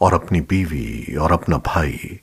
और अपनी बीवी और अपना भाई